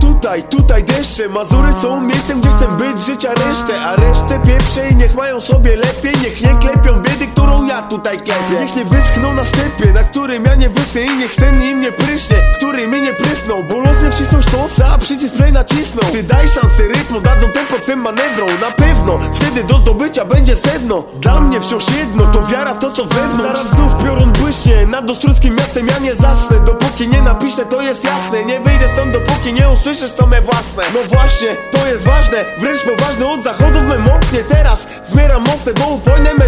tutaj, tutaj deszcze Mazury są miejscem, gdzie chcę być, życia resztę A resztę pieprze i niech mają sobie lepiej Niech nie klepią biedy, którą ja tutaj klepię. Niech nie wyschną na stepie, na którym ja nie wyschnę I niech ten im nie pryśnie, który mi nie prysnął Bo los nie wcisnął sztosa, a przycisk play nacisnął Ty daj szansę rytmu, dadzą tempo twym manewrom. Na pewno, wtedy do zdobycia będzie sedno. Dla mnie wciąż jedno, to wiara w to co wewnątrz. Zaraz znów piorun błyśnie, nad ostruckim miastem ja nie zasnę. Dopóki nie napiszę, to jest jasne. Nie wyjdę stąd, dopóki nie usłyszysz co me własne. No właśnie, to jest ważne, wręcz poważne Od zachodów me mocnie, teraz zbieram moce Bo upojne me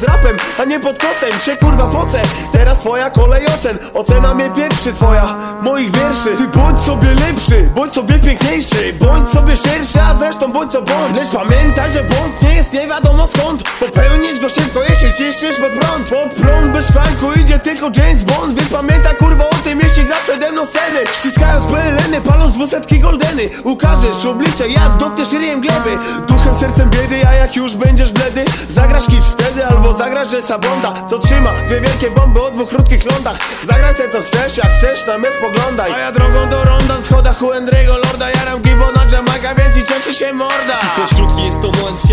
z rapem, a nie pod kotem Się kurwa poce, teraz twoja kolej ocen. Ocena mnie pieprzy twoja, moich wierszy. Ty bądź sobie lepszy, bądź sobie piękniejszy Bądź sobie szerszy, a zresztą bądź co bądź. Lecz pamiętaj, że błąd nie jest nie wiadomo skąd. Popełnić go szybko, jeśli ciśniesz pod prąd. Pod prąd bez szwanku idzie tylko James Bond Więc pamiętaj kurwa o tym, jeśli grasz przede mną sceny Ściskając peleny, paląc dwusetki goldeny. Ukażesz oblicze, jak dotkniesz ryjem gleby. Duchem, sercem biedy, a jak już będziesz bledy Zagrasz kicz wtedy, albo zagrasz, że sabonda Co trzyma dwie wielkie bomby o dwóch krótkich lądach. Zagraj se co chcesz, jak chcesz, na mnie spoglądaj. A ja drogą do ronda, w schodach u Endrego Lorda. Jaram gibona Jamaica, więc i cieszy się morda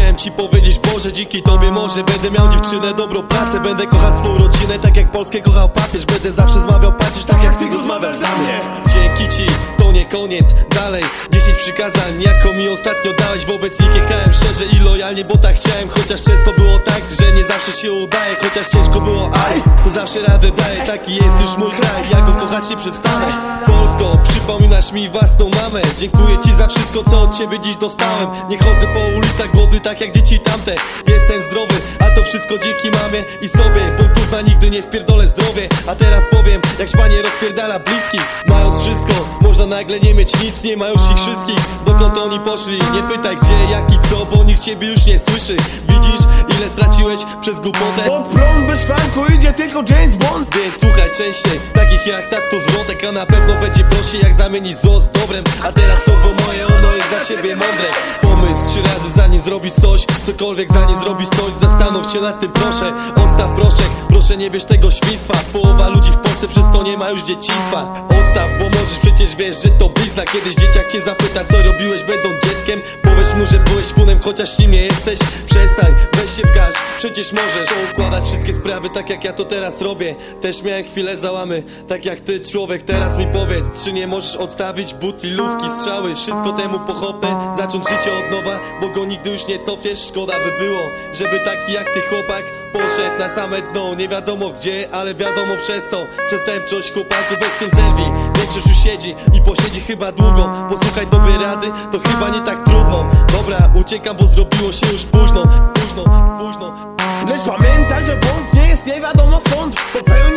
chciałem ci powiedzieć Boże, dzięki tobie może będę miał dziewczynę, dobrą pracę Będę kochał swoją rodzinę, tak jak Polskę kochał papież Będę zawsze zmawiał patrzeć, tak jak ty go zmawiasz za mnie. Dzięki ci, to nie koniec, dalej 10 przykazań, jako mi ostatnio dałeś. Wobec nich jechałem szczerze i lojalnie, bo tak chciałem. Chociaż często było tak, że nie zawsze się udaje. Chociaż ciężko było, aj, to zawsze radę daję. Taki jest już mój kraj, ja go kochać nie przestanę. Polsko, przypominasz mi własną mamę. Dziękuję ci za wszystko, co od ciebie dziś dostałem. Nie chodzę po ulicach głody, tak jak dzieci tamte. Jestem zdrowy, a to wszystko dzięki mamie i sobie. Bo kurwa nigdy nie wpierdolę zdrowie. A teraz powiem, jak szpanie rozpierdala bliskich Mając wszystko, można nagle nie mieć nic Nie ma już ich wszystkich, dokąd oni poszli? Nie pytaj gdzie, jak i co, bo nikt ciebie już nie słyszy. Widzisz, ile straciłeś przez głupotę? Pod prąd bez szwanku idzie tylko James Bond. Więc słuchaj częściej, takich jak tak to zwrotek A na pewno będzie prościej jak zamienić zło z dobrem. A teraz słowo moje, ono jest dla ciebie mądre zrobisz coś Cokolwiek zanim zrobisz coś Zastanów się nad tym proszę Odstaw proszek, proszę nie bierz tego świństwa. Połowa ludzi w Polsce przez to nie ma już dzieciństwa. Odstaw, bo możesz przecież wiesz, że to blizna. Kiedyś dzieciak cię zapyta co robiłeś będąc dzieckiem Powiedz mu, że byłeś punem, chociaż nim nie jesteś. Przestań, weź się w garść, przecież możesz Układać wszystkie sprawy tak jak ja to teraz robię. Też miałem chwilę załamy, tak jak ty człowiek. Teraz mi powiedz, czy nie możesz odstawić butli, lówki, strzały? Wszystko temu pochopne, zacząć życie od nowa Bo go nigdy już nie cofiesz, szkoda by było Żeby taki jak ty chłopak poszedł na same dno. Nie wiadomo gdzie, ale wiadomo przez co. Przestępczość chłopaków bez tym zerwij Większość już siedzi i posiedzi chyba długo. Posłuchaj dobrej rady, to chyba nie tak trudno Dobra, uciekam, bo zrobiło się już późno Późno, późno. Lecz pamiętaj, że błąd nie jest nie wiadomo skąd. Popełni